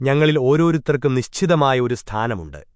ഞങ്ങളിൽ ഓരോരുത്തർക്കും നിശ്ചിതമായ ഒരു സ്ഥാനമുണ്ട്